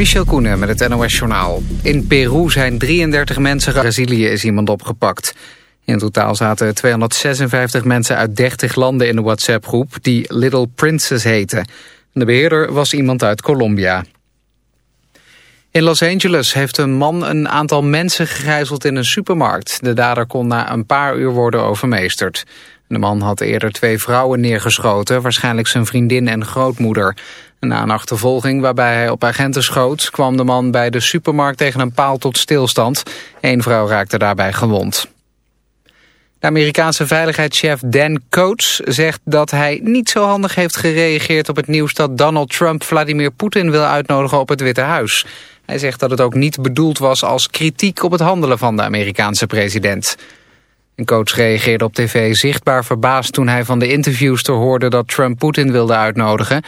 Michel Koenen met het NOS-journaal. In Peru zijn 33 mensen... Brazilië is iemand opgepakt. In totaal zaten 256 mensen uit 30 landen in de WhatsApp-groep... die Little Princess heten. De beheerder was iemand uit Colombia. In Los Angeles heeft een man een aantal mensen gegijzeld in een supermarkt. De dader kon na een paar uur worden overmeesterd. De man had eerder twee vrouwen neergeschoten, waarschijnlijk zijn vriendin en grootmoeder. Na een achtervolging waarbij hij op agenten schoot... kwam de man bij de supermarkt tegen een paal tot stilstand. Eén vrouw raakte daarbij gewond. De Amerikaanse veiligheidschef Dan Coates zegt dat hij niet zo handig heeft gereageerd op het nieuws dat Donald Trump Vladimir Poetin wil uitnodigen op het Witte Huis. Hij zegt dat het ook niet bedoeld was als kritiek op het handelen van de Amerikaanse president. Een coach reageerde op tv zichtbaar verbaasd toen hij van de interviewster hoorde dat Trump Poetin wilde uitnodigen.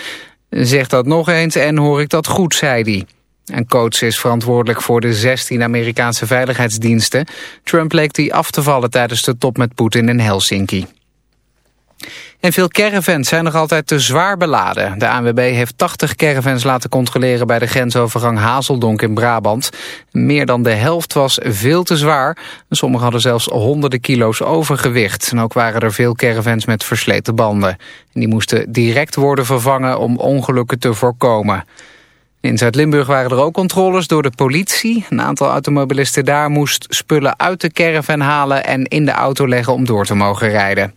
Zeg dat nog eens en hoor ik dat goed, zei hij. En coach is verantwoordelijk voor de 16 Amerikaanse veiligheidsdiensten. Trump leek die af te vallen tijdens de top met Poetin in Helsinki. En veel caravans zijn nog altijd te zwaar beladen. De ANWB heeft 80 caravans laten controleren bij de grensovergang Hazeldonk in Brabant. Meer dan de helft was veel te zwaar. Sommigen hadden zelfs honderden kilo's overgewicht. En ook waren er veel caravans met versleten banden. En die moesten direct worden vervangen om ongelukken te voorkomen. In Zuid-Limburg waren er ook controles door de politie. Een aantal automobilisten daar moest spullen uit de caravan halen... en in de auto leggen om door te mogen rijden.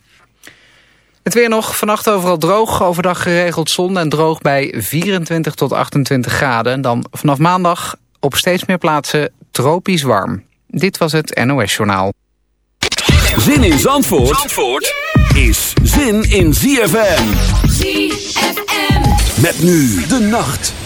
Het weer nog, vannacht overal droog, overdag geregeld zon en droog bij 24 tot 28 graden. Dan vanaf maandag op steeds meer plaatsen tropisch warm. Dit was het NOS Journaal. Zin in Zandvoort, Zandvoort is zin in ZFM. ZFM. Met nu de nacht.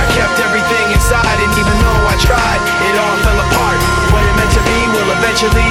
Tried, it all fell apart. What it meant to me will eventually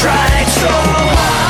tried so hard.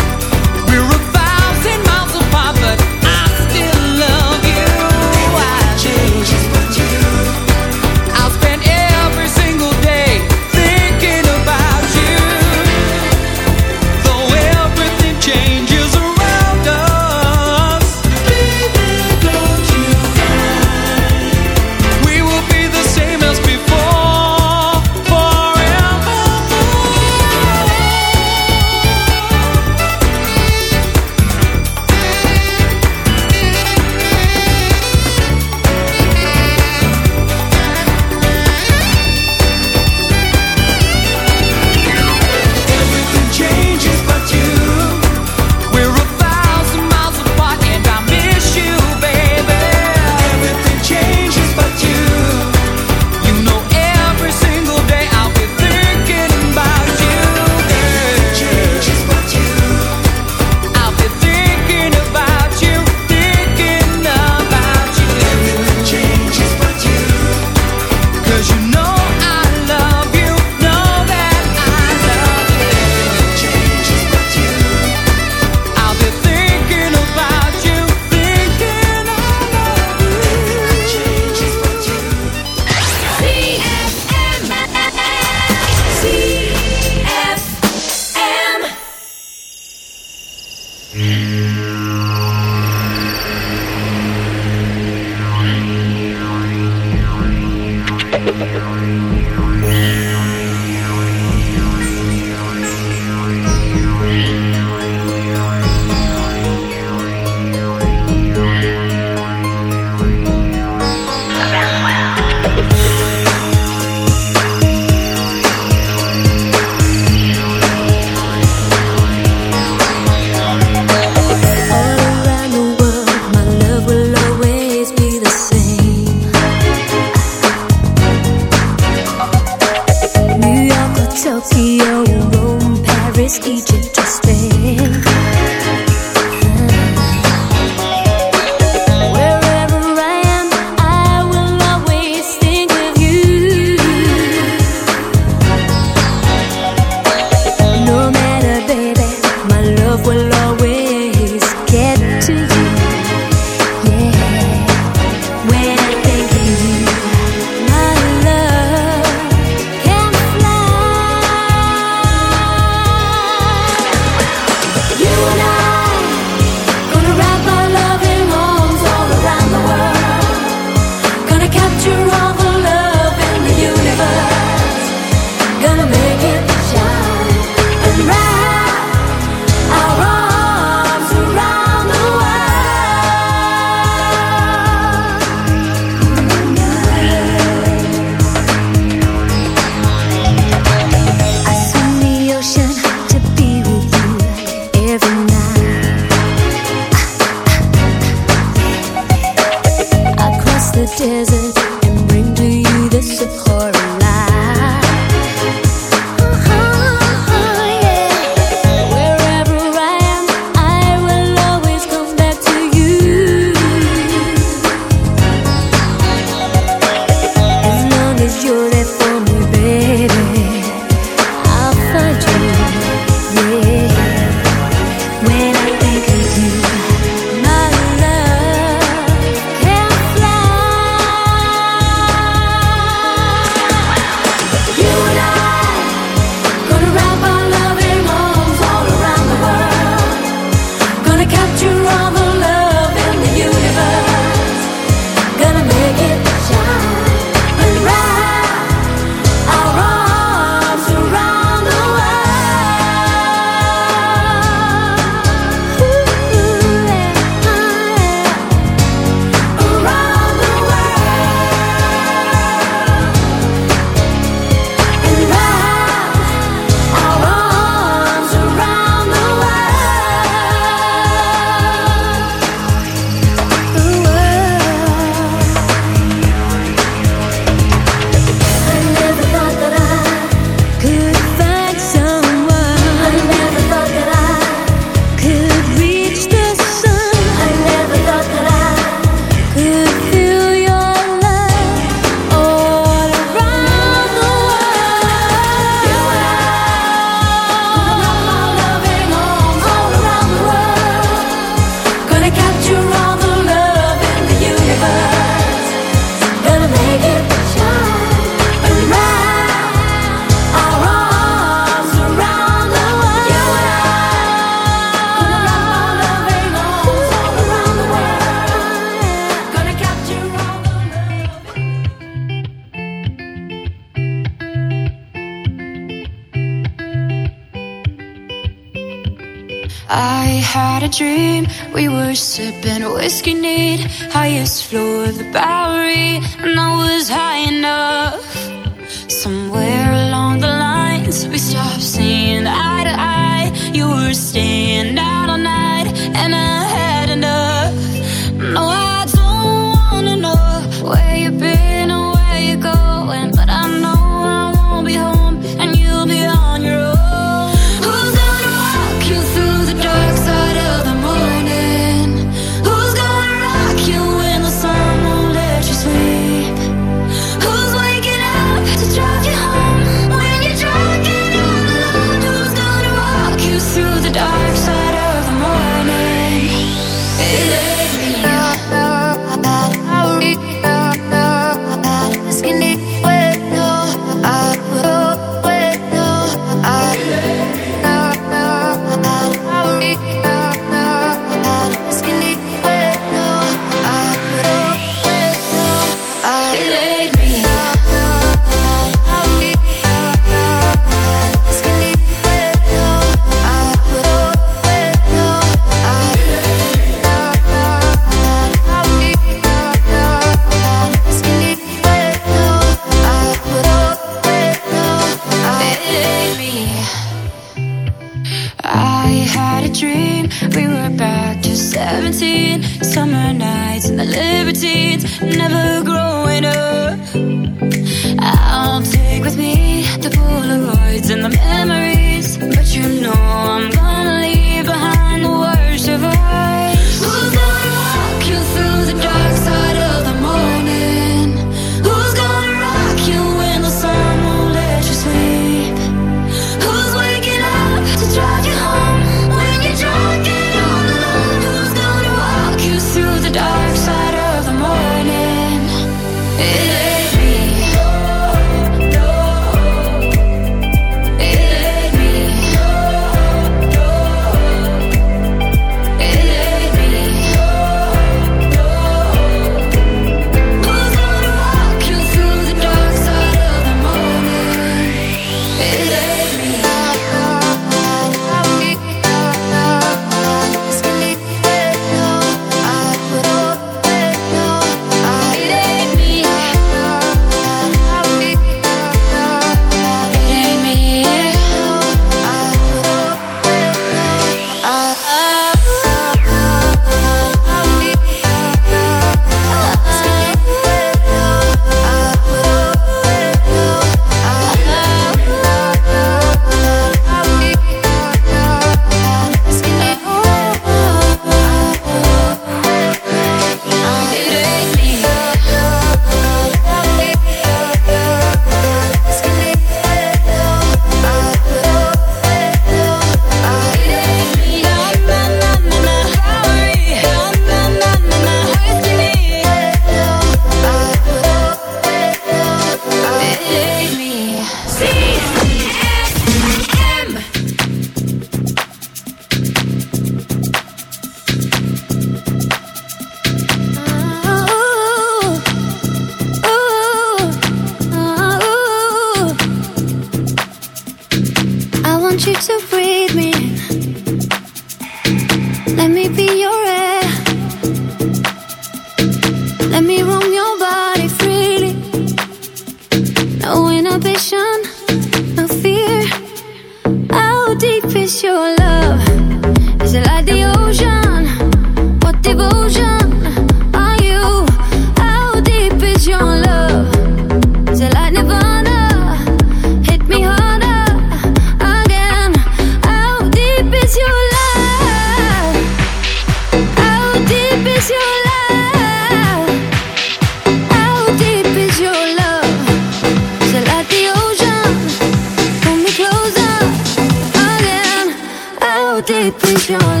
you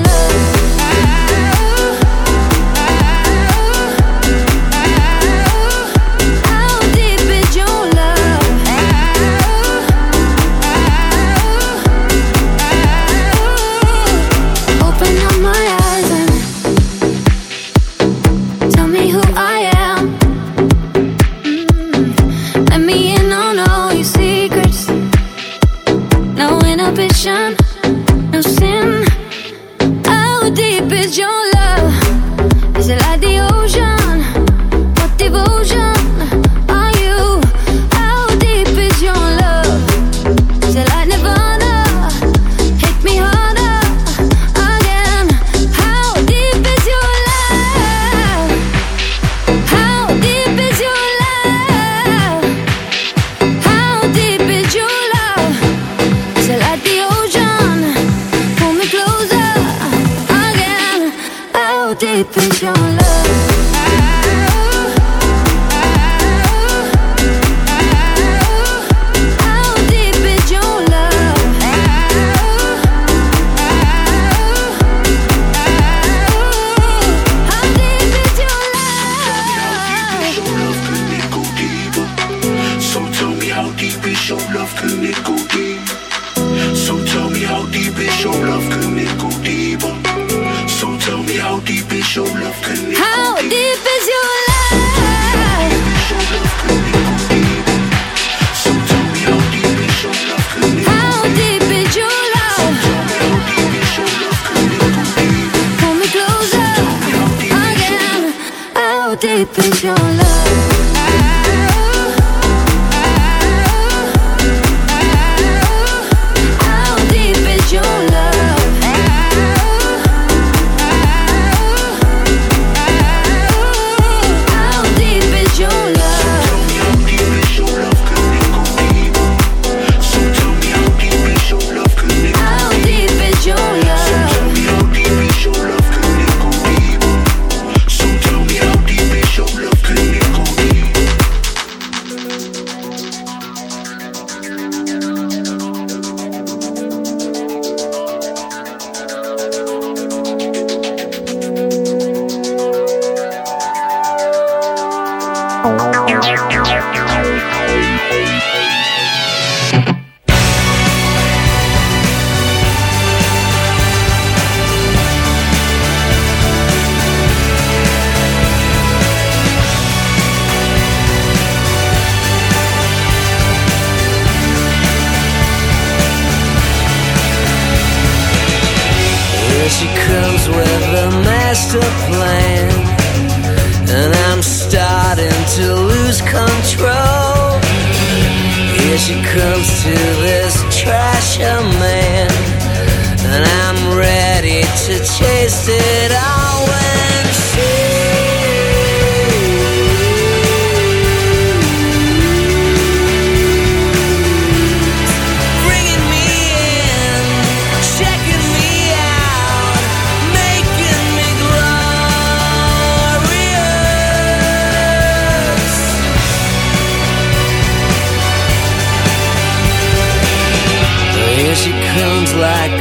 deep is your love?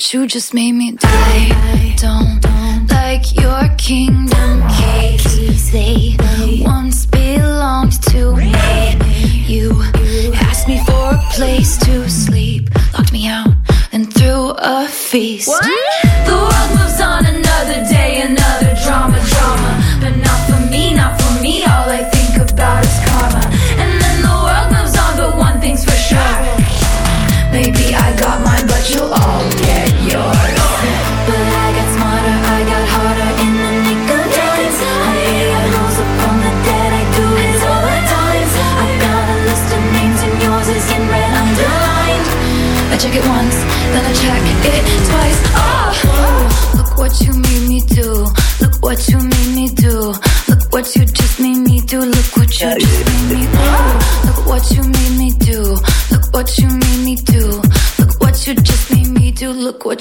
You just made me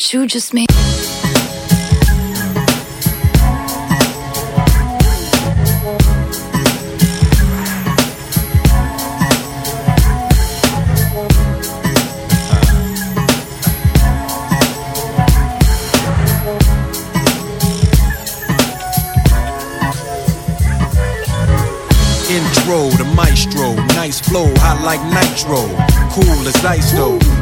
What you just made. Intro to maestro, nice flow, hot like nitro. Cool as ice though.